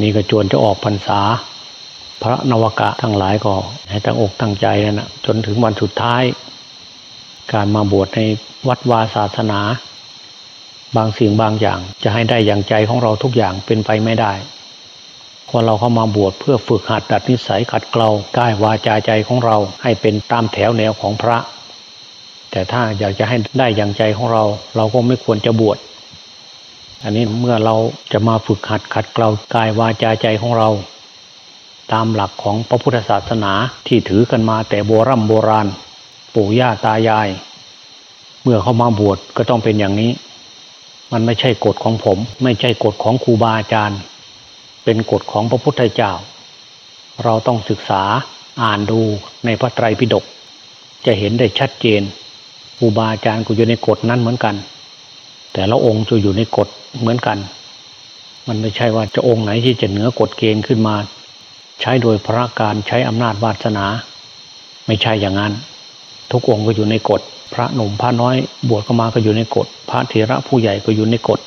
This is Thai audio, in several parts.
นี่ก็จวนจะออกพรรษา พระนวกะทั้งหลายก็ให้ตั้งอกตั้งใจนะนะจนถึงวันสุดท้าย การมาบวชในวัดวาศาสนา บางสิ่งบางอย่างจะให้ได้อย่างใจของเราทุกอย่างเป็นไปไม่ได้คนเราเข้ามาบวชเพื่อฝึกหัดดัดนิสัยขัดเกลากายวาจาใจของเราให้เป็นตามแถวแนวของพระ แต่ถ้าอยากจะให้ได้อย่างใจของเรา เราก็ไม่ควรจะบวช อันนี้เมื่อเราจะมาฝึกหัดขัดเกลากายวาจาใจของเรา ตามหลักของพระพุทธศาสนาที่ถือกันมาแต่โบรโบราณ ปู่ย่าตายาย เมื่อเข้ามาบวชก็ต้องเป็นอย่างนี้ มันไม่ใช่กฎของผม ไม่ใช่กฎของครูบาอาจารย์ เป็นกฎของพระพุทธเจ้า เราต้องศึกษาอ่านดูในพระไตรปิฎกจะเห็นได้ชัดเจนครูบาอาจารย์ก็อยู่ในกฎนั้นเหมือนกัน แต่ละองค์จะอยู่ในกฎเหมือนกัน มันไม่ใช่ว่าจะองค์ไหนที่จะเหนือกฎเกณฑ์ขึ้นมา ใช้โดยพระการใช้อำนาจวาสนา ไม่ใช่อย่างนั้น ทุกองค์ก็อยู่ในกฎ พระหนุ่มพระน้อยบวชเข้ามาก็อยู่ในกฎ พระเถระผู้ใหญ่ก็อยู่ในกฎ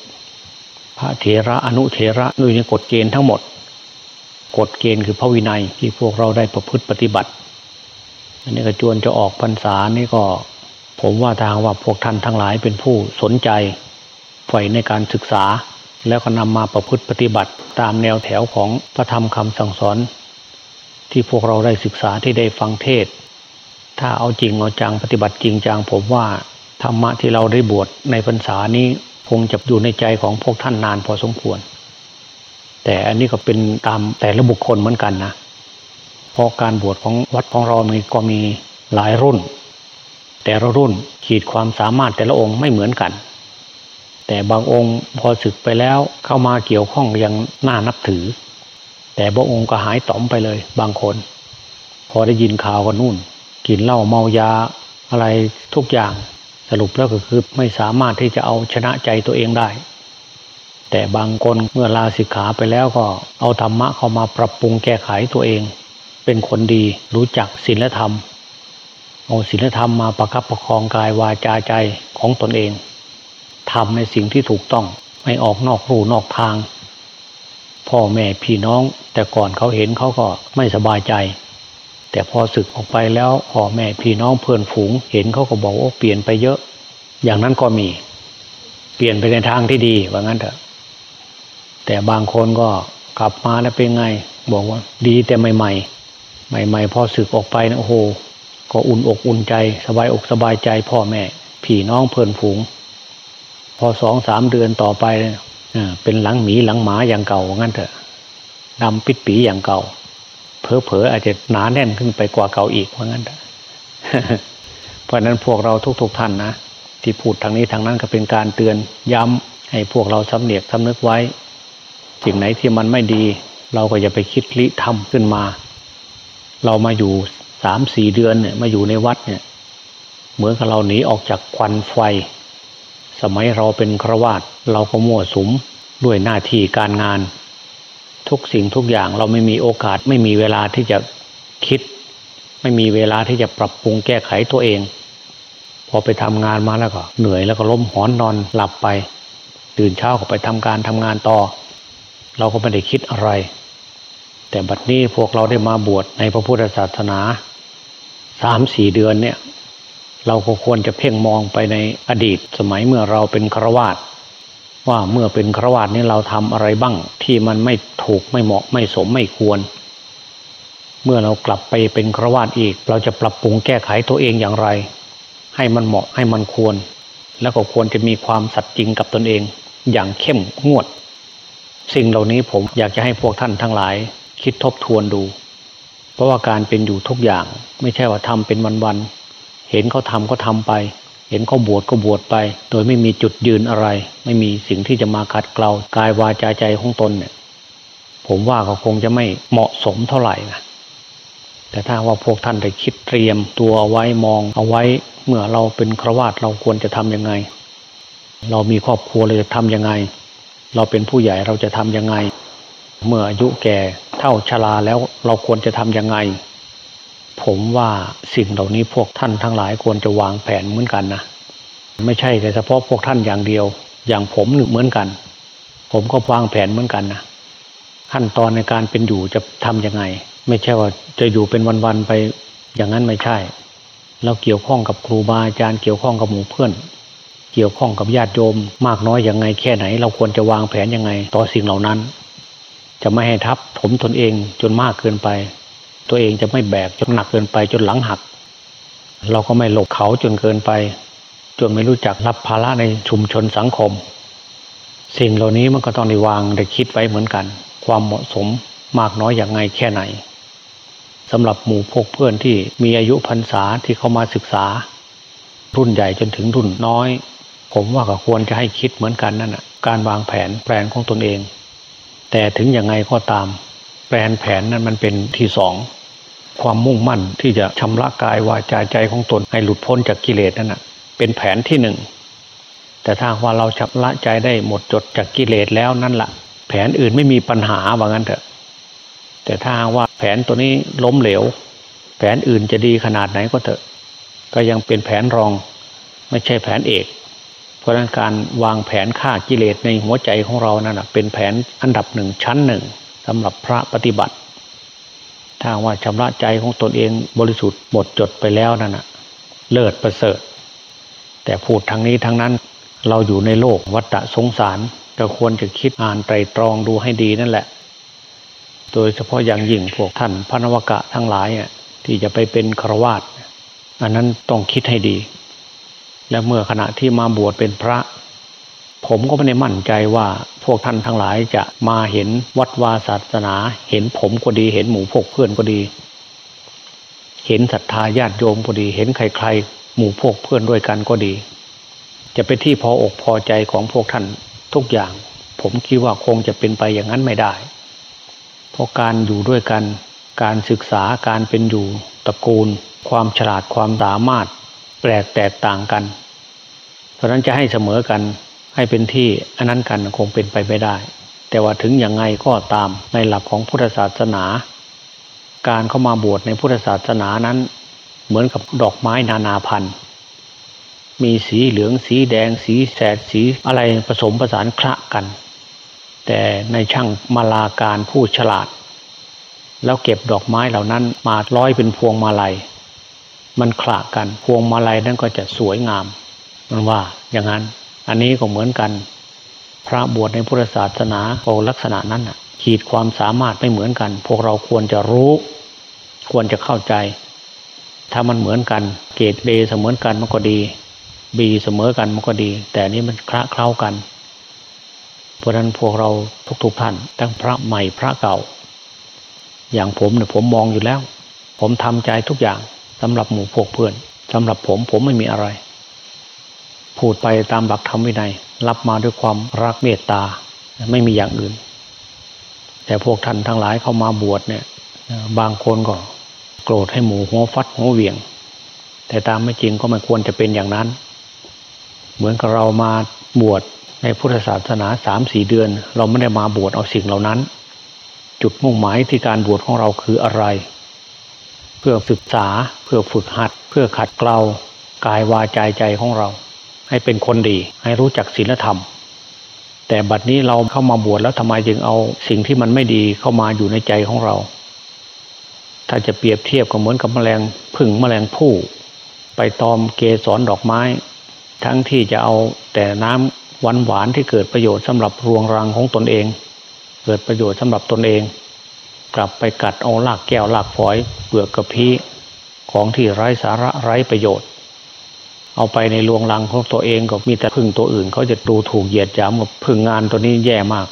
พระเถระอนุเถระอยู่ในกฎเกณฑ์ทั้งหมด กฎเกณฑ์คือพระวินัยที่พวกเราได้ประพฤติปฏิบัติ อันนี้ก็จวนจะออกพรรษานี่ก็ ผมว่าทางว่าพวกท่านทั้งหลายเป็นผู้สนใจ ใฝ่ในการศึกษา แล้วก็นำมาประพฤติปฏิบัติตามแนวแถวของพระธรรมคำสั่งสอน ที่พวกเราได้ศึกษาที่ได้ฟังเทศ ถ้าเอาจริงเอาจังปฏิบัติจริงจังผมว่าธรรมะที่เราได้บวชในพรรษานี้คงจะอยู่ในใจของพวกท่านนานพอสมควร แต่อันนี้ก็เป็นตามแต่ละบุคคลเหมือนกันนะเพราะการบวชของวัดของเรามีก็มีหลายรุ่น แต่ละรุ่นขีดความสามารถแต่ละองค์ไม่เหมือนกัน แต่บางองค์พอศึกไปแล้วเข้ามาเกี่ยวข้องยังน่านับถือ แต่บางองค์ก็หายต่อมไปเลย บางคน พอได้ยินข่าวก็นู่น กินเหล้าเมายาอะไรทุกอย่างสรุปแล้วก็คือไม่สามารถที่จะเอาชนะใจตัวเองได้ แต่บางคนเมื่อลาสิกขาไปแล้วก็เอาธรรมะเข้ามาปรับปรุงแก้ไขตัวเอง เป็นคนดีรู้จักศีลธรรม เอาศีลธรรมมาประคับประคองกายวาจาใจของตนเอง ทำในสิ่งที่ถูกต้องไม่ออกนอกรูนอกทาง พ่อแม่พี่น้อง แต่ก่อนเขาเห็นเขาก็ไม่สบายใจ แต่พอศึกออกไปแล้วพ่อแม่พี่น้องเพื่อนฝูง เห็นเขาก็บอกว่าเปลี่ยนไปเยอะ อย่างนั้นก็มี เปลี่ยนไปในทางที่ดีว่างั้นเถอะ แต่บางคนก็กลับมาแล้วเป็นไง บอกว่า ดีแต่ใหม่ๆใหม่ๆพอศึกออกไปนะโอ้โหก็อุ่นอกอุ่นใจ สบายอกสบายใจพ่อแม่ พี่น้องเพื่อนฝูง พอสองสามเดือนต่อไปเป็นหลังหมีหลังหมาอย่างเก่างั้นเถอะดำปิดปีอย่างเก่าเผลอๆอาจจะหนาแน่นขึ้นไปกว่าเก่าอีกเพราะงั้นเพราะนั้นพวกเราทุกๆท่านนะที่พูดทางนี้ทางนั้นก็เป็นการเตือนย้ำให้พวกเราสำเนียกสำนึกไว้สิ่งไหนที่มันไม่ดี เราก็อย่าไปคิดลิทำขึ้นมา เรามาอยู่สามสี่เดือนเนี่ยมาอยู่ในวัดเนี่ย เหมือนกับเราหนีออกจากควันไฟ สมัยเราเป็นครวาตเราก็มั่วสุมด้วยหน้าที่การงาน ทุกสิ่งทุกอย่างเราไม่มีโอกาสไม่มีเวลาที่จะคิด ไม่มีเวลาที่จะปรับปรุงแก้ไขตัวเอง พอไปทำงานมาแล้วก็เหนื่อยแล้วก็ล้มหอนนอนหลับไป ตื่นเช้าก็ไปทำการทำงานต่อ เราก็ไม่ได้คิดอะไร แต่บัดนี้พวกเราได้มาบวชในพระพุทธศาสนาสามสี่เดือนเนี่ย เราก็ควรจะเพ่งมองไปในอดีตสมัยเมื่อเราเป็นครวาตว่าเมื่อเป็นครวาสนี้เราทำอะไรบ้างที่มันไม่ถูกไม่เหมาะไม่สมไม่ควร เมื่อเรากลับไปเป็นครวาสอีก เราจะปรับปรุงแก้ไขตัวเองอย่างไร ให้มันเหมาะให้มันควร แล้วก็ควรจะมีความสัตย์จริงกับตนเอง อย่างเข้มงวด สิ่งเหล่านี้ผมอยากจะให้พวกท่านทั้งหลาย คิดทบทวนดู เพราะว่าการเป็นอยู่ทุกอย่าง ไม่ใช่ว่าทำเป็นวันๆ เห็นเขาทำก็ทำไป เห็นเขาบวชก็บวชไป โดยไม่มีจุดยืนอะไร ไม่มีสิ่งที่จะมาขัดเกลากายวาจาใจของตนเนี่ย ผมว่าเขาคงจะไม่เหมาะสมเท่าไหร่นะแต่ถ้าว่าพวกท่านได้คิดเตรียมตัวเอาไว้มองเอาไว้เมื่อเราเป็นครวาตเราควรจะทํำยังไง เรามีครอบครัวเราจะทำยังไง เราเป็นผู้ใหญ่เราจะทำยังไง เมื่ออายุแก่เท่าชราแล้วเราควรจะทำยังไง ผมว่าสิ่งเหล่านี้พวกท่านทั้งหลายควรจะวางแผนเหมือนกันนะไม่ใช่แต่เฉพาะพวกท่านอย่างเดียว อย่างผมหนึ่งเหมือนกัน ผมก็วางแผนเหมือนกันนะขั้นตอนในการเป็นอยู่จะทํำยังไง ไม่ใช่ว่าจะอยู่เป็นวันๆไปอย่างนั้นไม่ใช่ เราเกี่ยวข้องกับครูบาอาจารย์เกี่ยวข้องกับหมู่เพื่อน เกี่ยวข้องกับญาติโยม มากน้อยอย่างไงแค่ไหน เราควรจะวางแผนยังไง ต่อสิ่งเหล่านั้น จะไม่ให้ทับถมตนเองจนมากเกินไป ตัวเองจะไม่แบกจนหนักเกินไปจนหลังหัก เราก็ไม่หลบเขาจนเกินไป จนไม่รู้จักรับภาระในชุมชนสังคม สิ่งเหล่านี้มันก็ต้องได้วางได้คิดไว้เหมือนกัน ความเหมาะสมมากน้อยอย่างไงแค่ไหนสำหรับหมู่พวกเพื่อนที่มีอายุพรรษาที่เข้ามาศึกษา รุ่นใหญ่จนถึงรุ่นน้อย ผมว่าก็ควรจะให้คิดเหมือนกันนั่นแหะการวางแผนแผนของตนเอง แต่ถึงอย่างไงก็ตามแผนแผนนั้นมันเป็นที่สอง ความมุ่งมั่นที่จะชำระกายวาจาใจของตนให้หลุดพ้นจากกิเลสนั่นนะเป็นแผนที่หนึ่งแต่ถ้าว่าเราชำระใจได้หมดจดจากกิเลสแล้วนั่นละ่ะ แผนอื่นไม่มีปัญหาว่างั้นเถอะ แต่ถ้าว่าแผนตัวนี้ล้มเหลว แผนอื่นจะดีขนาดไหนก็เถอะ ก็ยังเป็นแผนรองไม่ใช่แผนเอก เพราะนั้นการวางแผนฆ่ากิเลสในหัวใจของเรานั่นเป็นแผนอันดับหนึ่งชั้นหนึ่งสำหรับพระปฏิบัติ ถ้าว่าชำระใจของตนเองบริสุทธิ์หมดจดไปแล้วนั่นเลิศประเสริฐ แต่พูดทางนี้ทางนั้นเราอยู่ในโลกวัฏสงสารเราควรจะคิดอ่านไตรตรองดูให้ดีนั่นแหละ โดยเฉพาะอย่างยิ่งพวกท่านพระนวกะทั้งหลายที่จะไปเป็นครวาตอันนั้นต้องคิดให้ดี และเมื่อขณะที่มาบวชเป็นพระ ผมก็ไม่ได้มั่นใจว่าพวกท่านทั้งหลายจะมาเห็นวัดวาศาสนา เห็นผมก็ดี เห็นหมู่พวกเพื่อนก็ดี เห็นศรัทธาญาติโยมก็ดี เห็นใครๆ หมู่พวกเพื่อนด้วยกันก็ดี จะเป็นที่พออกพอใจของพวกท่านทุกอย่าง ผมคิดว่าคงจะเป็นไปอย่างนั้นไม่ได้ เพราะการอยู่ด้วยกัน การศึกษาการเป็นอยู่ตระกูล ความฉลาดความสามารถ แปลกแตกต่างกัน เพราะนั้นจะให้เสมอกัน ให้เป็นที่อันนั้นกันคงเป็นไปไม่ได้ แต่ว่าถึงอย่างไงก็ตามในหลักของพุทธศาสนา การเข้ามาบวชในพุทธศาสนานั้น เหมือนกับดอกไม้นานาพันธุ์ มีสีเหลืองสีแดงสีแสดสีอะไรผสมผสานคละกัน แต่ในช่างมาลาการผู้ฉลาด แล้วเก็บดอกไม้เหล่านั้นมาร้อยเป็นพวงมาลัย มันคละกันพวงมาลัยนั้นก็จะสวยงาม มันว่าอย่างนั้น อันนี้ก็เหมือนกัน พระบวชในพุทธศาสนาโอลักษณะนั้นอะขีดความสามารถไม่เหมือนกัน พวกเราควรจะรู้ ควรจะเข้าใจ ถ้ามันเหมือนกันเกรดเดเสมอกันมันก็ดีบีเสมอกันมันก็ดี แต่นี้มันคละเคล้ากัน เพราะนั้นพวกเราทุกๆท่านทั้งพระใหม่พระเก่า อย่างผมเนี่ยผมมองอยู่แล้ว ผมทำใจทุกอย่างสำหรับหมู่พวกเพื่อนสำหรับผมผมไม่มีอะไร พูดไปตามหลักธรรมวินัย รับมาด้วยความรักเมตตา ไม่มีอย่างอื่น แต่พวกท่านทั้งหลายเข้ามาบวชเนี่ย บางคนก็โกรธให้หมูหัวฟัดหัวเวียง แต่ตามไม่จริงก็ไม่ควรจะเป็นอย่างนั้น เหมือนกับเรามาบวชในพุทธศาสนาสามสี่เดือน เราไม่ได้มาบวชเอาสิ่งเหล่านั้น จุดมุ่งหมายที่การบวชของเราคืออะไร เพื่อศึกษาเพื่อฝึกหัด เพื่อขัดเกลากายวาจใจของเรา ให้เป็นคนดี ให้รู้จักศีลธรรม แต่บัดนี้เราเข้ามาบวชแล้วทำไมจึงเอาสิ่งที่มันไม่ดีเข้ามาอยู่ในใจของเรา ถ้าจะเปรียบเทียบก็เหมือนกับแมลงผึ่งแมลงผู้ ไปตอมเกสรดอกไม้ ทั้งที่จะเอาแต่น้ำหวานหวานที่เกิดประโยชน์สำหรับรวงรังของตนเอง เกิดประโยชน์สำหรับตนเอง กลับไปกัดเอาหลากแก้วหลากฝอยเปลือกกระพี้ของที่ไร้สาระไร้ประโยชน์ เอาไปในรวงรังของตัวเองก็มีแต่พึ่งตัวอื่น เขาจะดูถูกเหยียดหยามกับพึ่งงานตัวนี้แย่มาก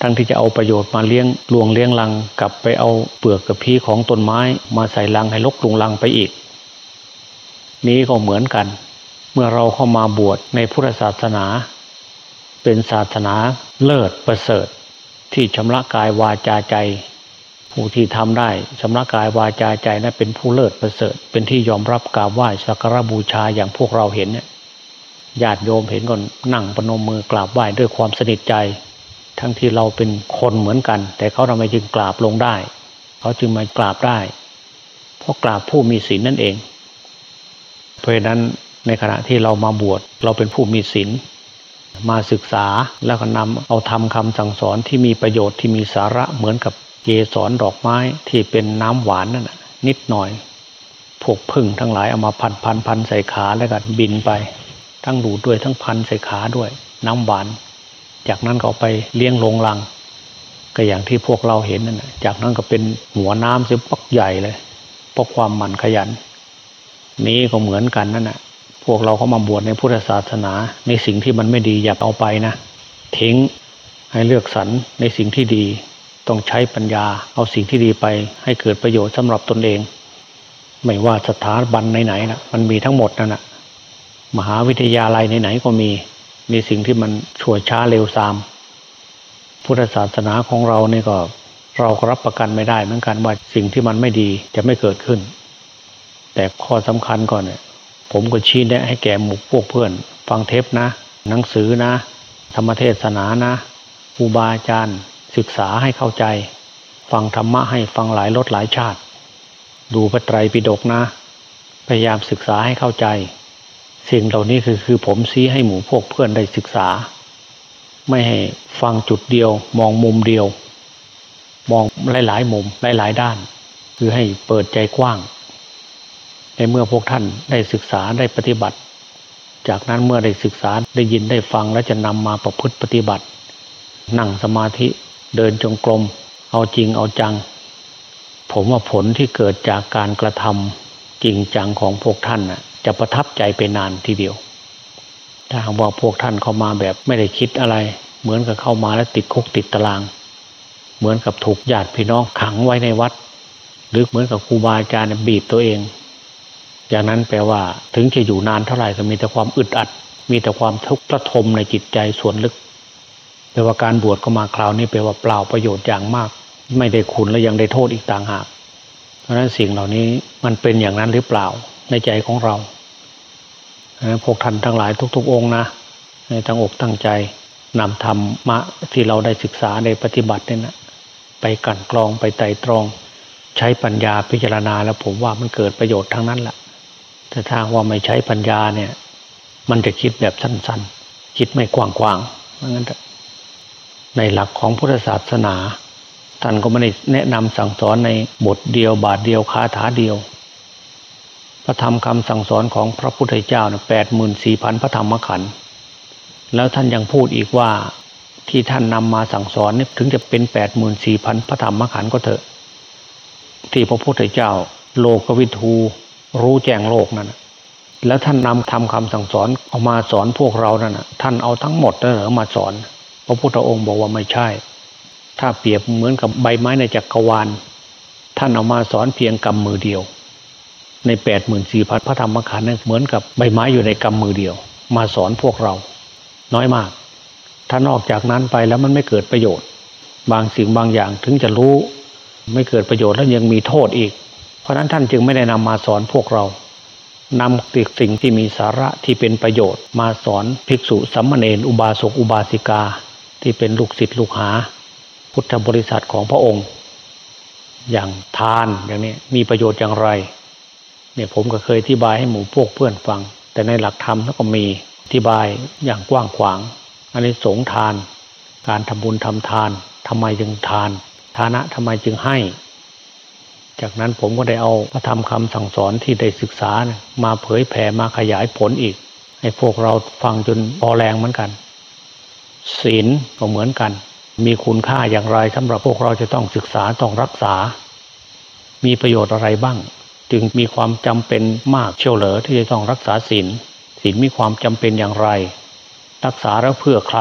ทั้งที่จะเอาประโยชน์มาเลี้ยงรวงเลี้ยงรังกลับไปเอาเปลือกกระพี้ของต้นไม้ มาใส่รังให้ลกลุงรังไปอีก นี้ก็เหมือนกัน เมื่อเราเข้ามาบวชในพุทธศาสนา เป็นศาสนาเลิศประเสริฐ ที่ชำระกายวาจาใจ ผู้ที่ทำได้ชำระกายวาจาใจนั้นเป็นผู้เลิศประเสริฐ เป็นที่ยอมรับกราบไหว้สักการบูชาอย่างพวกเราเห็นเนี่ยญาติโยมเห็นก่อนนั่งปนมมือกราบไหว้ด้วยความสนิทใจ ทั้งที่เราเป็นคนเหมือนกัน แต่เขาทำไมจึงกราบลงได้ เขาจึงมากราบได้ เพราะกราบผู้มีศีลนั่นเอง เพราะนั้นในขณะที่เรามาบวชเราเป็นผู้มีศีลมาศึกษาแล้วก็นำเอาทำคำสั่งสอนที่มีประโยชน์ที่มีสาระเหมือนกับ เกสรดอกไม้ที่เป็นน้ำหวานนั่นนะนิดหน่อยพวกพึ่งทั้งหลายเอามาพันพันพันใส่ขาแล้วก็บินไป ทั้งดูดด้วยทั้งพันใส่ขาด้วย น้ำหวาน จากนั้นก็ไปเลี้ยงลงลัง ก็อย่างที่พวกเราเห็นนั่นะจากนั้นก็เป็นหัวน้ำเสียปักใหญ่เลยเพราะความหมั่นขยัน นี้ก็เหมือนกันนั่นนะพวกเราเข้ามาบวชในพุทธศาสนาในสิ่งที่มันไม่ดีอย่าเอาไปนะทิ้งให้เลือกสรรในสิ่งที่ดี ต้องใช้ปัญญาเอาสิ่งที่ดีไปให้เกิดประโยชน์สำหรับตนเอง ไม่ว่าสถาบันไหนๆนะมันมีทั้งหมดนั่นนะมหาวิทยาลัยไหนๆก็มี มีสิ่งที่มันชั่วช้าเร็วซาม พุทธศาสนาของเราเนี่ยก็เราก็รับประกันไม่ได้เหมือนกันว่าสิ่งที่มันไม่ดีจะไม่เกิดขึ้น แต่ข้อสำคัญก่อนเนี่ยผมก็ชี้แนะให้แก่หมู่พวกเพื่อน ฟังเทปนะ หนังสือนะ ธรรมเทศนานะครูบาอาจารย์ ศึกษาให้เข้าใจ ฟังธรรมะให้ฟังหลายรสหลายชาติ ดูพระไตรปิฎกนะ พยายามศึกษาให้เข้าใจ สิ่งเหล่านี้คือคือผมซี้ให้หมู่พวกเพื่อนได้ศึกษา ไม่ให้ฟังจุดเดียว มองมุมเดียว มองหลายๆมุมหลายๆด้าน คือให้เปิดใจกว้างในเมื่อพวกท่านได้ศึกษาได้ปฏิบัติ จากนั้นเมื่อได้ศึกษาได้ยินได้ฟังและจะนำมาประพฤติปฏิบัติ นั่งสมาธิ เดินจงกรมเอาจริงเอาจัง ผมว่าผลที่เกิดจากการกระทำจริงจังของพวกท่านน่ะจะประทับใจไปนานทีเดียว ถ้าหากว่าพวกท่านเข้ามาแบบไม่ได้คิดอะไร เหมือนกับเข้ามาแล้วติดคุกติดตาราง เหมือนกับถูกญาติพี่น้องขังไว้ในวัด หรือเหมือนกับครูบาอาจารย์บีบตัวเองอย่างนั้นแปลว่าถึงจะอยู่นานเท่าไหร่ก็มีแต่ความอึดอัด มีแต่ความทุกข์ระทมในจิตใจส่วนลึก แปลว่าการบวชเข้ามาคราวนี้แปลว่าเปล่าประโยชน์อย่างมาก ไม่ได้คุณและยังได้โทษอีกต่างหาก เพราะฉะนั้นสิ่งเหล่านี้มันเป็นอย่างนั้นหรือเปล่าในใจของเราพวกท่านทั้งหลายทุก ๆ องค์นะในตั้งอกตั้งใจนำธรรมะที่เราได้ศึกษาได้ปฏิบัติเนี่ยนะไปกันกรองไปไต่ตรอง ใช้ปัญญาพิจารณาแล้วผมว่ามันเกิดประโยชน์ทั้งนั้นแหละแต่ถ้าว่าไม่ใช้ปัญญาเนี่ย มันจะคิดแบบสั้นๆ คิดไม่กว้างๆเพราะงั้น ในหลักของพุทธศาสนา ท่านก็ไม่ได้แนะนำสั่งสอนในบทเดียวบาทเดียวคาถาเดียว พระธรรมคำสั่งสอนของพระพุทธเจ้าเนี่ยแปดหมื่นสี่พันพระธรรมขันธ์แล้วท่านยังพูดอีกว่าที่ท่านนำมาสั่งสอนนี่ถึงจะเป็นแปดหมื่นสี่พันพระธรรมขันธ์ก็เถอะ ที่พระพุทธเจ้าโลกวิทูรู้แจ้งโลกนั่นแล้วท่านนำทำคำสั่งสอนเอามาสอนพวกเรานั่นท่านเอาทั้งหมดนั่นเหรอมาสอน ระพุทธองค์บอกว่าไม่ใช่ ถ้าเปรียบเหมือนกับใบไม้ในจักรวาล ท่านเอามาสอนเพียงกำมือเดียว ในแปดหมื่นสี่พันพระธรรมขันธ์นั้นเหมือนกับใบไม้อยู่ในกำมือเดียว มาสอนพวกเรา น้อยมาก ถ้านอกจากนั้นไปแล้วมันไม่เกิดประโยชน์ บางสิ่งบางอย่างถึงจะรู้ ไม่เกิดประโยชน์แล้วยังมีโทษอีก เพราะนั้นท่านจึงไม่ได้นำมาสอนพวกเรานำติดสิ่งที่มีสาระที่เป็นประโยชน์ มาสอนภิกษุสัมมาเนอุบาสกอุบาสิกา ที่เป็นลูกศิษย์ลูกหา พุทธบริษัทของพระองค์ อย่างทานอย่างนี้มีประโยชน์อย่างไร เนี่ยผมก็เคยอธิบายให้หมู่พวกเพื่อนฟัง แต่ในหลักธรรมก็มีอธิบายอย่างกว้างขวาง อันนี้สงทาน การทำบุญทำทานทำไมจึงทาน ฐานะทำไมจึงให้ จากนั้นผมก็ได้เอาพระธรรมคำสั่งสอนที่ได้ศึกษามาเผยแผ่มาขยายผลอีกให้พวกเราฟังจนพอแรงเหมือนกัน ศีลก็เหมือนกัน มีคุณค่าอย่างไรสำหรับพวกเราจะต้องศึกษาต้องรักษา มีประโยชน์อะไรบ้าง จึงมีความจำเป็นมากเชี่ยวเหลือที่จะต้องรักษาศีลศีลมีความจำเป็นอย่างไร รักษาแล้วเพื่อใคร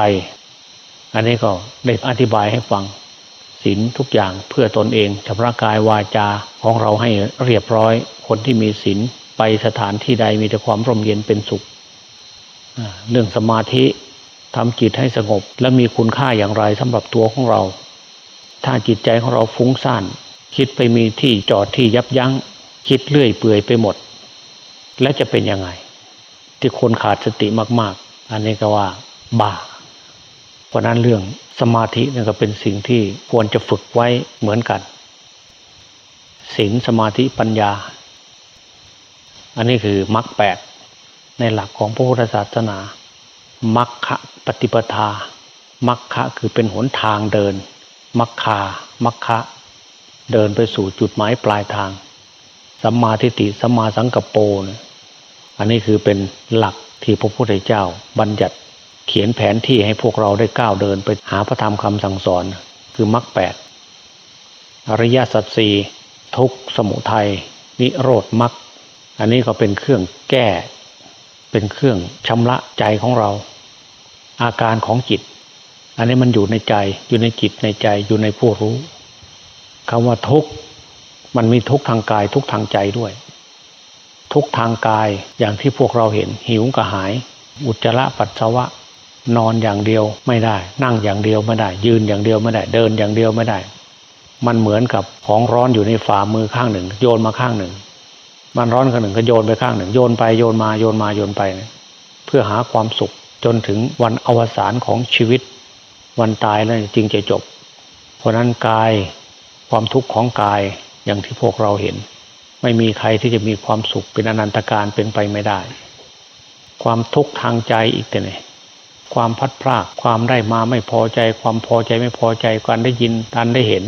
อันนี้ก็ได้อธิบายให้ฟังศีลทุกอย่างเพื่อตนเองชำระกายวาจาของเราให้เรียบร้อย คนที่มีศีลไปสถานที่ใดมีแต่ความร่มเย็นเป็นสุข เรื่องสมาธิ ทำจิตให้สงบและมีคุณค่าอย่างไรสำหรับตัวของเรา ถ้าจิตใจของเราฟุ้งซ่านคิดไปมีที่จอดที่ยับยัง้ง คิดเลื่อยเปื่อยไปหมด และจะเป็นยังไง ที่คนขาดสติมาก ๆ อันนี้ก็ว่าบ้าเพราะนั้นเรื่องสมาธินี่ก็เป็นสิ่งที่ควรจะฝึกไว้เหมือนกันศีลสมาธิปัญญา อันนี้คือมรรคแปดในหลักของพระพุทธศาสนา มัคคะปฏิปทา มัคคะคือเป็นหนทางเดิน มัคคา มัคคะ เดินไปสู่จุดหมายปลายทาง สัมมาทิฏฐิ สัมมาสังกัปโปนะอันนี้คือเป็นหลักที่พระพุทธเจ้าบัญญัติเขียนแผนที่ให้พวกเราได้ก้าวเดินไปหาพระธรรมคำสั่งสอน คือมรรคแปดอริยสัจสี่ทุกสมุทัยนิโรธมรรคอันนี้ก็เป็นเครื่องแก้ เป็นเครื่องชำระใจของเรา อาการของจิต อันนี้มันอยู่ในใจอยู่ในจิตในใจอยู่ในผู้รู้คำว่าทุกข์มันมีทุกข์ทางกายทุกข์ทางใจด้วย ทุกข์ทางกายอย่างที่พวกเราเห็น หิวกระหาย อุจจาระปัสสาวะ นอนอย่างเดียวไม่ได้ นั่งอย่างเดียวไม่ได้ ยืนอย่างเดียวไม่ได้ เดินอย่างเดียวไม่ได้ มันเหมือนกับของร้อนอยู่ในฝ่ามือข้างหนึ่ง โยนมาข้างหนึ่ง มันร้อนข้างหนึ่งก็โยนไปข้างหนึ่ง โยนไปโยนมาโยนมาโยนไปเพื่อหาความสุขจนถึงวันอวสานของชีวิต วันตายแล้วจึงจะจบ เพราะนั้นกายความทุกข์ของกายอย่างที่พวกเราเห็น ไม่มีใครที่จะมีความสุขเป็นอนันตการเป็นไปไม่ได้ ความทุกข์ทางใจอีกแต่ไหนความพัดพลากความได้มาไม่พอใจ ความพอใจไม่พอใจการได้ยินการได้เห็น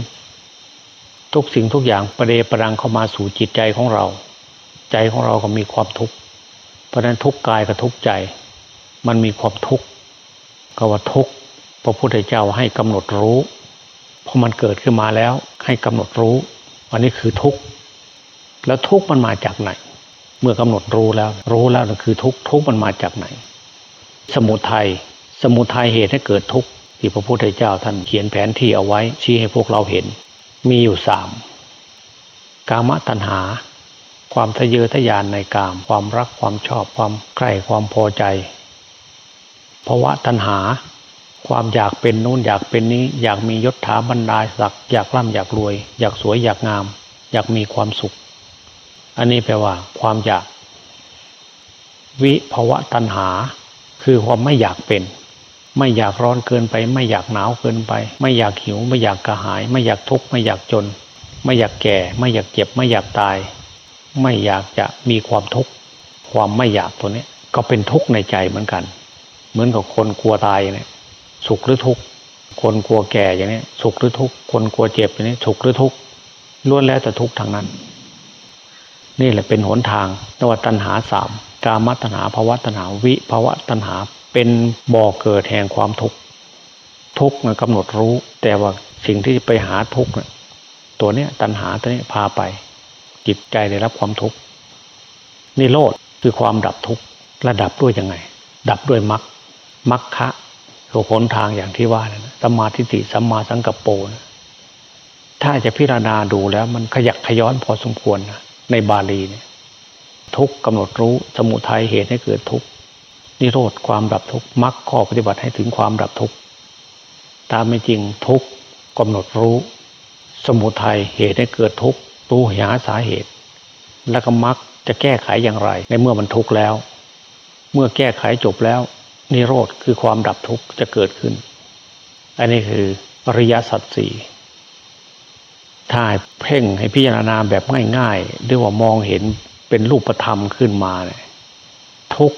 ทุกสิ่งทุกอย่างประเดประดังเข้ามาสู่จิตใจของเรา ใจของเราก็มีความทุกข์ เพราะนั้นทุกกายกับทุกใจ มันมีความทุกข์ก็ว่าทุกข์พระพุทธเจ้าให้กำหนดรู้พอมันเกิดขึ้นมาแล้วให้กำหนดรู้ อันนี้คือทุกข์แล้วทุกข์มันมาจากไหน เมื่อกำหนดรู้แล้ว รู้แล้วนั่นคือทุกข์ทุกข์มันมาจากไหน สมุทัยสมุทัยเหตุให้เกิดทุกข์ที่พระพุทธเจ้าท่านเขียนแผนที่เอาไว้ชี้ให้พวกเราเห็น มีอยู่สามกามตัณหา ความทะเยอทะยานในกาม ความรักความชอบความใกล้ความพอใจภาวะตัณหา ความอยากเป็นนู้นอยากเป็นนี้ อยากมียศถาบรรดาศักดิ์อยากร่ำอยากรวย อยากสวยอยากงาม อยากมีความสุข อันนี้แปลว่า ความอยาก วิภาวะตัณหา คือความไม่อยากเป็น ไม่อยากร้อนเกินไป ไม่อยากหนาวเกินไป ไม่อยากหิว ไม่อยากกระหาย ไม่อยากทุกข์ไม่อยากจน ไม่อยากแก่ ไม่อยากเจ็บ ไม่อยากตาย ไม่อยากจะมีความทุกข์ความไม่อยากตัวนี้ก็เป็นทุกข์ในใจเหมือนกัน เหมือนกับคนกลัวตายเนี่ย สุขหรือทุกข์คนกลัวแก่อย่างนี้สุขหรือทุกข์คนกลัวเจ็บอย่างนี้สุขหรือทุกข์ล้วนแล้วแต่ทุกข์ทางนั้น นี่แหละเป็นหนทางนวัตัณหาสามกามตัณหาภาวะตัณหาวิภาวะตัณหาเป็นบ่อเกิดแห่งความทุกข์ทุกข์กำหนดรู้ แต่ว่าสิ่งที่ไปหาทุกข์ตัวเนี้ยตัณหาตัวนี้พาไป จิตใจได้รับความทุกข์นิโรธคือความดับทุกข์ระดับด้วยยังไง ดับด้วยมรรคมรรคะคือหนทางอย่างที่ว่านะสัมมาทิฏฐิสัมมาสังกัปโปนะถ้าจะพิจารณาดูแล้ว มันขยักขย้อนพอสมควรนะในบาลีเนี่ยทุกกำหนดรู้สมุทัยเหตุให้เกิดทุกนิโรธความดับทุกมรรคข้อปฏิบัติให้ถึงความดับทุกตามไม่จริงทุกกำหนดรู้ สมุทัยเหตุให้เกิดทุก รู้หาสาเหตุ แล้วก็มรรคจะแก้ไขอย่างไร ในเมื่อมันทุกข์แล้ว เมื่อแก้ไขจบแล้วนิโรธคือความดับทุกข์จะเกิดขึ้น อันนี้คืออริยสัจสี่ถ้าเพ่งให้พิจารณาแบบง่ายๆหรือว่ามองเห็นเป็นรูปธรรมขึ้นมาเนี่ยทุก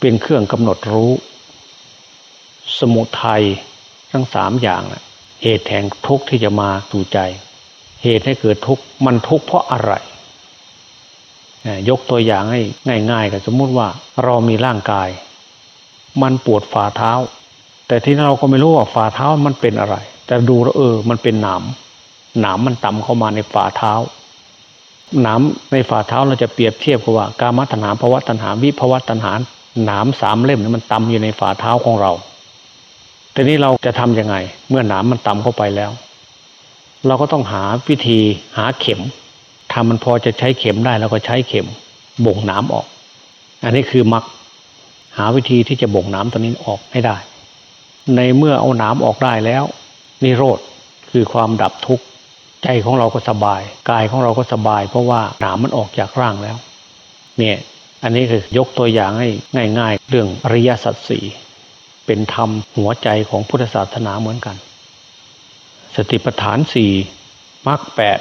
เป็นเครื่องกำหนดรู้ สมุทัยทั้งสามอย่างนะเหตุแห่งทุกข์ที่จะมาสู่ใจ เหตุให้เกิดทุกข์มันทุกข์เพราะอะไร ยกตัวอย่างให้ง่ายๆกับสมมุติว่าเรามีร่างกาย มันปวดฝ่าเท้า แต่ที่เราก็ไม่รู้ว่าฝ่าเท้ามันเป็นอะไร แต่ดูแล้วเออ มันเป็นหนามหนามมันต่ำเข้ามาในฝ่าเท้าหนามในฝ่าเท้าเราจะเปรียบเทียบกับว่ากามตัณหาภาวะตัณหาวิภาวะตัณหาหนามสามเล่มนี่มันต่ำอยู่ในฝ่าเท้าของเราแต่นี้เราจะทํำยังไง เมื่อหนามมันต่ำเข้าไปแล้ว เราก็ต้องหาวิธีหาเข็มถ้ามันพอจะใช้เข็มได้เราก็ใช้เข็มบ่งหนาออก อันนี้คือมักหาวิธีที่จะบ่งหนาตัวนี้ออกให้ได้ ในเมื่อเอาหนาออกได้แล้ว นิโรธคือความดับทุกข์ใจของเราก็สบาย กายของเราก็สบาย เพราะว่าหนามมันออกจากร่างแล้ว เนี่ย อันนี้คือยกตัวอย่างให้ง่าย ๆ เรื่องอริยสัจสี่เป็นธรรมหัวใจของพุทธศาสนาเหมือนกัน สติปัฏฐานสี่มรรคแปด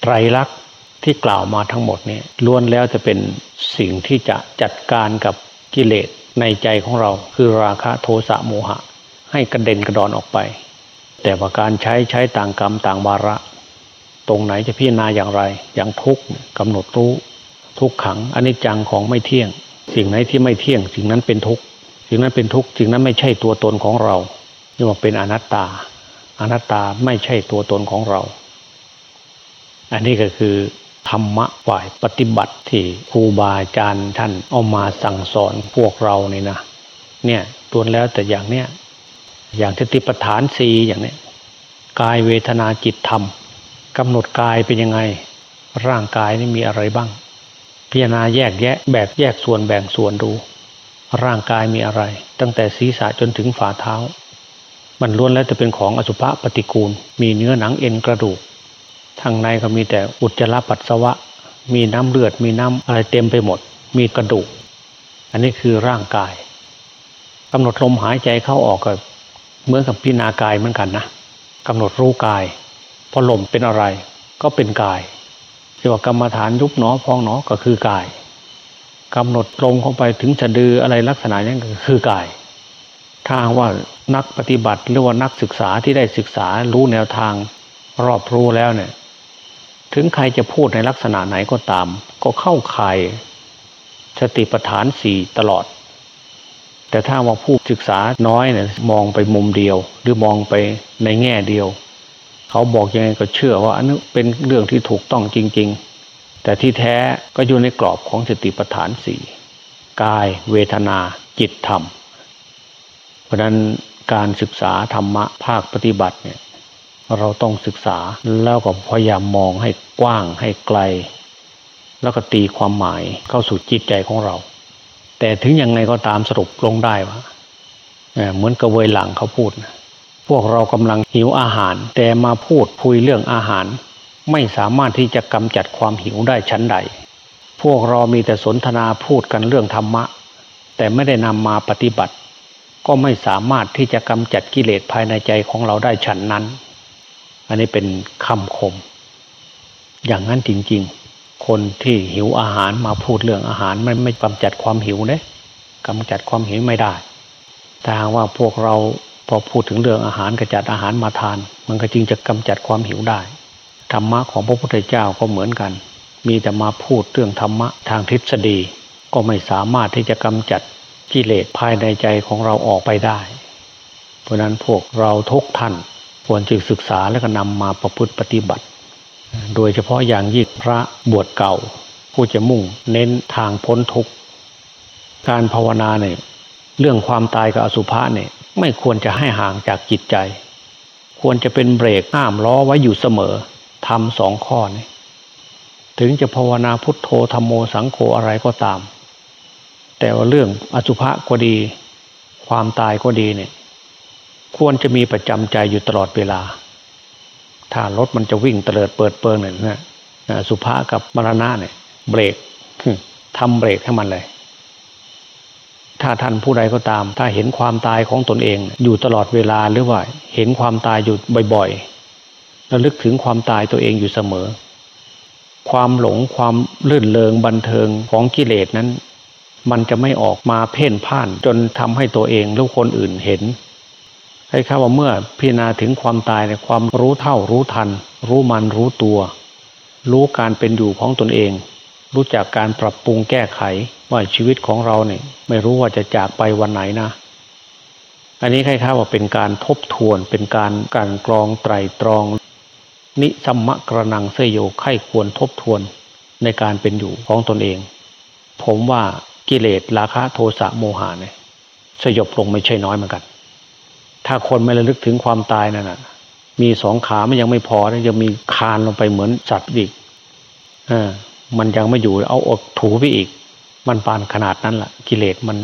ไตรลักษณ์ที่กล่าวมาทั้งหมดนี้ล้วนแล้วจะเป็นสิ่งที่จะจัดการกับกิเลสในใจของเราคือราคะโทสะโมหะ ให้กระเด็นกระดอนออกไป แต่ว่าการใช้ใช้ต่างกรรมต่างวาระ ตรงไหนจะพิจารณาอย่างไร อย่างทุกข์กำหนดรู้ทุกขังอนิจจังของไม่เที่ยง สิ่งไหนที่ไม่เที่ยง สิ่งนั้นเป็นทุกข์สิ่งนั้นเป็นทุกข์สิ่งนั้นไม่ใช่ตัวตนของเราเรียกว่าเป็นอนัตตา อนัตตาไม่ใช่ตัวตนของเรา อันนี้ก็คือธรรมะฝ่ายปฏิบัติที่ครูบาอาจารย์ท่านเอามาสั่งสอนพวกเรานี่นะเนี่ยตัวแล้วแต่อย่างเนี้ยอย่างสติปัฏฐานสีอย่างเนี้ยกายเวทนาจิตธรรมกำหนดกายเป็นยังไง ร่างกายนี่มีอะไรบ้าง พิจารณาแยกแยะแบบแยกส่วนแบ่งส่วนดู ร่างกายมีอะไร ตั้งแต่ศีรษะจนถึงฝ่าเท้า มันล้วนแล้วจะเป็นของอสุภะปฏิกูล มีเนื้อหนังเอ็นกระดูกทางในก็มีแต่อุจจาระปัสสาวะ มีน้ำเลือด มีน้ำอะไรเต็มไปหมด มีกระดูก อันนี้คือร่างกายกำหนดลมหายใจเข้าออกก็เหมือนกับพิจารณากายเหมือนกันนะกำหนดรู้กายพอลมเป็นอะไร ก็เป็นกายเรียกว่ากรรมฐานยุบหนอพองหนอก็คือกายกำหนดตรงเข้าไปถึงจะดืออะไรลักษณะนี้ก็คือกายถ้าว่า นักปฏิบัติหรือว่านักศึกษาที่ได้ศึกษารู้แนวทางรอบรู้แล้วเนี่ย ถึงใครจะพูดในลักษณะไหนก็ตาม ก็เข้าข่ายสติปัฏฐานสี่ตลอด แต่ถ้าว่าผู้ศึกษาน้อยเนี่ยมองไปมุมเดียว หรือมองไปในแง่เดียว เขาบอกยังไงก็เชื่อว่าอันนี้เป็นเรื่องที่ถูกต้องจริง ๆ แต่ที่แท้ก็อยู่ในกรอบของสติปัฏฐานสี่กาย เวทนา จิตธรรม เพราะนั้น การศึกษาธรรมะภาคปฏิบัติเนี่ยเราต้องศึกษาแล้วก็พยายามมองให้กว้างให้ไกล แล้วก็ตีความหมายเข้าสู่จิตใจของเรา แต่ถึงยังไงก็ตามสรุปลงได้ว่าเหมือนกระเวยหลังเขาพูดนะพวกเรากำลังหิวอาหาร แต่มาพูดคุยเรื่องอาหาร ไม่สามารถที่จะกำจัดความหิวได้ชั้นใด พวกเรามีแต่สนทนาพูดกันเรื่องธรรมะ แต่ไม่ได้นำมาปฏิบัติ ก็ไม่สามารถที่จะกำจัดกิเลสภายในใจของเราได้ฉันนั้น อันนี้เป็นคำคม อย่างนั้นจริงๆ คนที่หิวอาหารมาพูดเรื่องอาหารมันไม่กำจัดความหิวเนี่ยกำจัดความหิวไม่ได้แต่หากว่าพวกเราพอพูดถึงเรื่องอาหารกระจัดอาหารมาทาน มันก็จึงจะกำจัดความหิวได้ธรรมะของพระพุทธเจ้าก็เหมือนกัน มีแต่มาพูดเรื่องธรรมะทางทฤษฎี ก็ไม่สามารถที่จะกำจัด กิเลสภายในใจของเราออกไปได้ เพราะนั้นพวกเราทุกท่านควรจะศึกษาและก็นำมาประพฤติปฏิบัติ โดยเฉพาะอย่างยิ่งพระบวชเก่า ผู้จะมุ่งเน้นทางพ้นทุกข์การภาวนาเนี่ยเรื่องความตายกับอสุภะเนี่ยไม่ควรจะให้ห่างจากจิตใจ ควรจะเป็นเบรกห้ามล้อไว้อยู่เสมอทำสองข้อนี้ถึงจะภาวนาพุทโธธรรมโมสังโฆอะไรก็ตาม แต่ว่าเรื่องอสุภะก็ดี ความตายก็ดีเนี่ย ควรจะมีประจำใจอยู่ตลอดเวลา ถ้ารถมันจะวิ่งเตลิดเปิดเปิงเนี่ยนะสุภากับมรณะเนี่ย เบรกทำเบรกให้มันเลย ถ้าท่านผู้ใดก็ตาม ถ้าเห็นความตายของตนเอง อยู่ตลอดเวลาหรือว่า เห็นความตายอยู่บ่อยๆระลึกถึงความตายตัวเองอยู่เสมอ ความหลงความลื่นเลงบันเทิงของกิเลสนั้น มันจะไม่ออกมาเพ่นพ่าน จนทำให้ตัวเองหรือคนอื่นเห็นให้ข้าว่าเมื่อพิจารณาถึงความตายในความรู้เท่ารู้ทัน รู้มันรู้ตัว รู้การเป็นอยู่ของตนเอง รู้จักการปรับปรุงแก้ไขว่าชีวิตของเราเนี่ยไม่รู้ว่าจะจากไปวันไหนนะ อันนี้ใครข้าว่าเป็นการทบทวนเป็นการการกรองไตรตรอง นิสัมมะกระนังเสยโยไข้ควรทบทวนในการเป็นอยู่ของตนเอง ผมว่า กิเลสราคะโทสะโมหะเนี่ยสยบลงไม่ใช่น้อยเหมือนกัน ถ้าคนไม่ระลึกถึงความตายนั่นน่ะ มีสองขามันยังไม่พอนะยังมีคานลงไปเหมือนสัตว์อีกอมันยังไม่อยู่เอาอกถูไปอีก มันปานขนาดนั้นแหละกิเลสมัน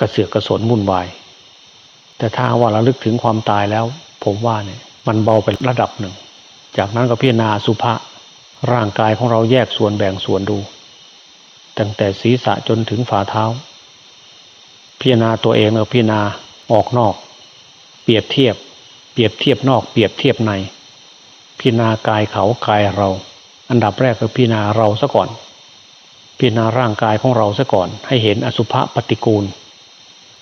กระเสือกกระสนวุ่นวาย แต่ถ้าว่าระลึกถึงความตายแล้ว ผมว่าเนี่ย มันเบาไประดับหนึ่ง จากนั้นก็พิจารณาสุภาษร่างกายของเราแยกส่วนแบ่งส่วนดู ตั้งแต่ศีรษะจนถึงฝ่าเท้า พิจารณาตัวเองแล้วพิจารณาออกนอก เปรียบเทียบ เปรียบเทียบนอก เปรียบเทียบใน พิจารณากายเขากายเรา อันดับแรกคือพิจารณาเราซะก่อน พิจารณาร่างกายของเราซะก่อน ให้เห็นอสุภะปฏิกูล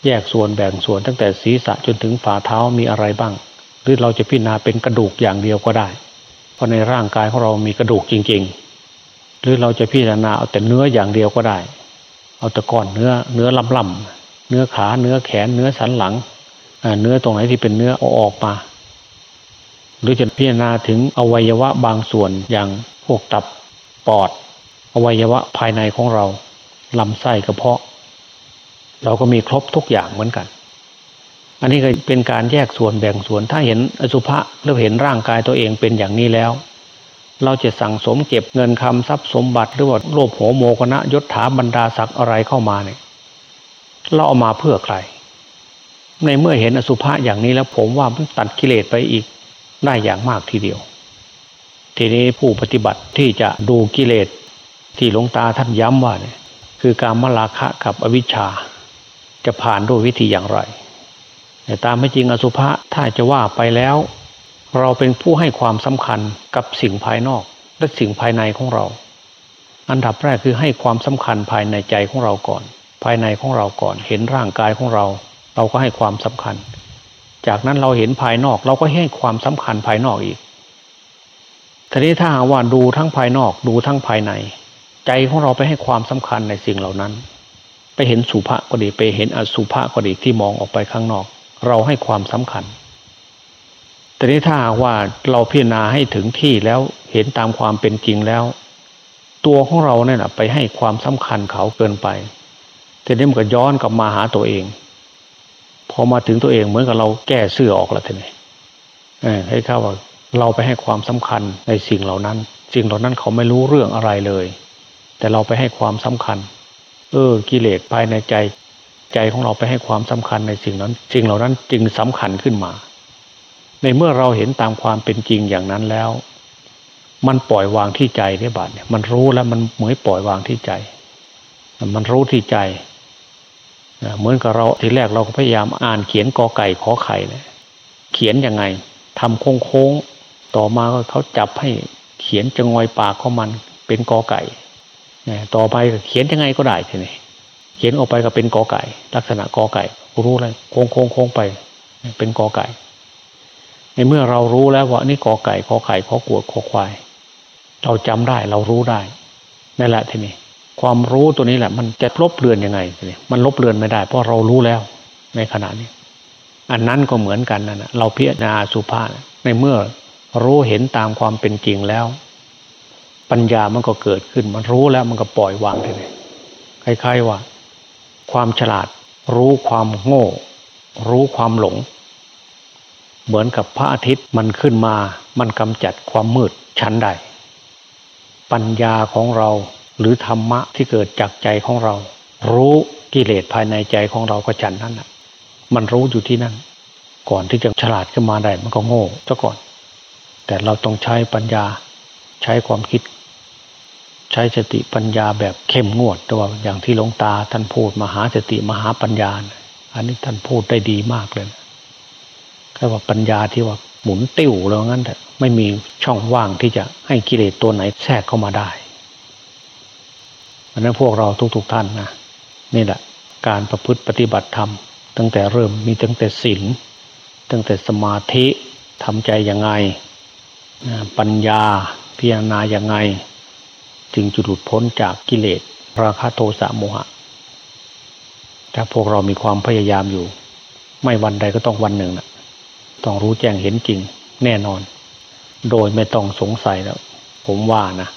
แยกส่วนแบ่งส่วนตั้งแต่ศีรษะจนถึงฝ่าเท้ามีอะไรบ้าง หรือเราจะพิจารณาเป็นกระดูกอย่างเดียวก็ได้ เพราะในร่างกายของเรามีกระดูกจริง ๆ หรือเราจะพิจารณาเอาแต่เนื้ออย่างเดียวก็ได้ เอาแต่ก้อนเนื้อเนื้อล่ำเนื้อขาเนื้อแขนเนื้อสันหลังเนื้อตรงไหนที่เป็นเนื้อเอาออกมา หรือจะพิจารณาถึงอวัยวะบางส่วนอย่างพวกตับปอด อวัยวะภายในของเราลำไส้กระเพาะ เราก็มีครบทุกอย่างเหมือนกัน อันนี้ก็เป็นการแยกส่วนแบ่งส่วนถ้าเห็นอสุภะหรือเห็นร่างกายตัวเองเป็นอย่างนี้แล้ว เราจะสั่งสมเก็บเงินคำทรัพย์สมบัติหรือว่าโลภโหโมกนะยศถาบรรดาศักดิ์อะไรเข้ามาเนี่ยเราเอามาเพื่อใคร ในเมื่อเห็นอสุภะอย่างนี้แล้วผมว่ามันตัดกิเลสไปอีกได้อย่างมากทีเดียว ทีนี้ผู้ปฏิบัติที่จะดูกิเลสที่หลวงตาท่านย้ำว่าเนี่ยคือการมราคะกับอวิชชา จะผ่านด้วยวิธีอย่างไรแต่ตามไม่จริงอสุภะถ้าจะว่าไปแล้ว เราเป็นผู้ให้ความสำคัญกับสิ่งภายนอกและสิ่งภายในของเรา อันดับแรกคือให้ความสำคัญภายในใจของเราก่อน ภายในของเราก่อน เห็นร่างกายของเรา เราก็ให้ความสำคัญ จากนั้นเราเห็นภายนอกเราก็ให้ความสำคัญภายนอกอีกทีนี้ถ้าหากว่าดูทั้งภายนอกดูทั้งภายใน ใจของเราไปให้ความสำคัญในสิ่งเหล่านั้น ไปเห็นสุภาษก็ดีไปเห็นอสุภาษก็ดีที่มองออกไปข้างนอก เราให้ความสำคัญ แต่นี้ถ้าว่าเราพิจารณาให้ถึงที่แล้วเห็นตามความเป็นจริงแล้ว ตัวของเราเนี่ยไปให้ความสำคัญเขาเกินไปทีนี้มันก็ย้อนกลับมาหาตัวเอง พอมาถึงตัวเองเหมือนกับเราแก้เสื้อออกแล้วทีนี้ให้เข้าว่าเราไปให้ความสำคัญในสิ่งเหล่านั้น สิ่งเหล่านั้นเขาไม่รู้เรื่องอะไรเลย แต่เราไปให้ความสำคัญ เออ กิเลสภายในใจ ใจของเราไปให้ความสำคัญในสิ่งนั้น สิ่งเหล่านั้นจึงสำคัญขึ้นมา ในเมื่อเราเห็นตามความเป็นจริงอย่างนั้นแล้ว มันปล่อยวางที่ใจได้บัดเนี่ยมันรู้แล้วมันเหมือนปล่อยวางที่ใจ มันรู้ที่ใจเหมือนกับเราทีแรกเราก็พยายามอ่านเขียนกอไก่ขอไข่เนี่ยเขียนยังไงทำโค้งๆต่อมาก็เขาจับให้เขียนจะงอยปากของมันเป็นกอไก่ต่อไปเขียนยังไงก็ได้ทีนี้เขียนออกไปก็เป็นกอไก่ ลักษณะกอไก่ รู้เลยโค้งโค้งโค้งไป เป็นกอไก่ ในเมื่อเรารู้แล้วว่านี่กอไก่ขอไข่ขอกวดขอควาย เราจำได้เรารู้ได้นั่นแหละทีนี้ ความรู้ตัวนี้แหละ มันจะลบเลือนยังไงทีนี้มันลบเลือนไม่ได้ เพราะเรารู้แล้วในขณะนี้ อันนั้นก็เหมือนกันนะเราพิจารณาสุภาษในเมื่อรู้เห็นตามความเป็นจริงแล้ว ปัญญามันก็เกิดขึ้น มันรู้แล้วมันก็ปล่อยวางเลยคล้ายๆว่า ความฉลาด รู้ความโง่ รู้ความหลง เหมือนกับพระอาทิตย์มันขึ้นมา มันกำจัดความมืดชั้นใด ปัญญาของเราหรือธรรมะที่เกิดจากใจของเรา รู้กิเลสภายในใจของเราก็ฉันนั่นแหะมันรู้อยู่ที่นั่น ก่อนที่จะฉลาดขึ้นมาได้มันก็โง่ซะก่อน แต่เราต้องใช้ปัญญาใช้ความคิด ใช้สติปัญญาแบบเข้มงวดตัวอย่างที่หลวงตาท่านพูดมหาสติมหาปัญญา อันนี้ท่านพูดได้ดีมากเลย ค่ว่าปัญญาที่ว่าหมุนติ้วแล้วงั้นแต่ไม่มีช่องว่างที่จะให้กิเลสตัวไหนแทรกเข้ามาได้อันนั้นพวกเราทุกๆทท่านนะนี่แหละการประพฤติปฏิบัติธรรม ตั้งแต่เริ่มมีตั้งแต่ศีลตั้งแต่สมาธิทำใจยังไง ปัญญาพิจารณาย่างไง จึงจะหลุดพ้นจากกิเลสราคะโทสะโมหะถ้าพวกเรามีความพยายามอยู่ ไม่วันใดก็ต้องวันหนึ่งนะ ต้องรู้แจ้งเห็นจริงแน่นอน โดยไม่ต้องสงสัยแล้ว ผมว่านะ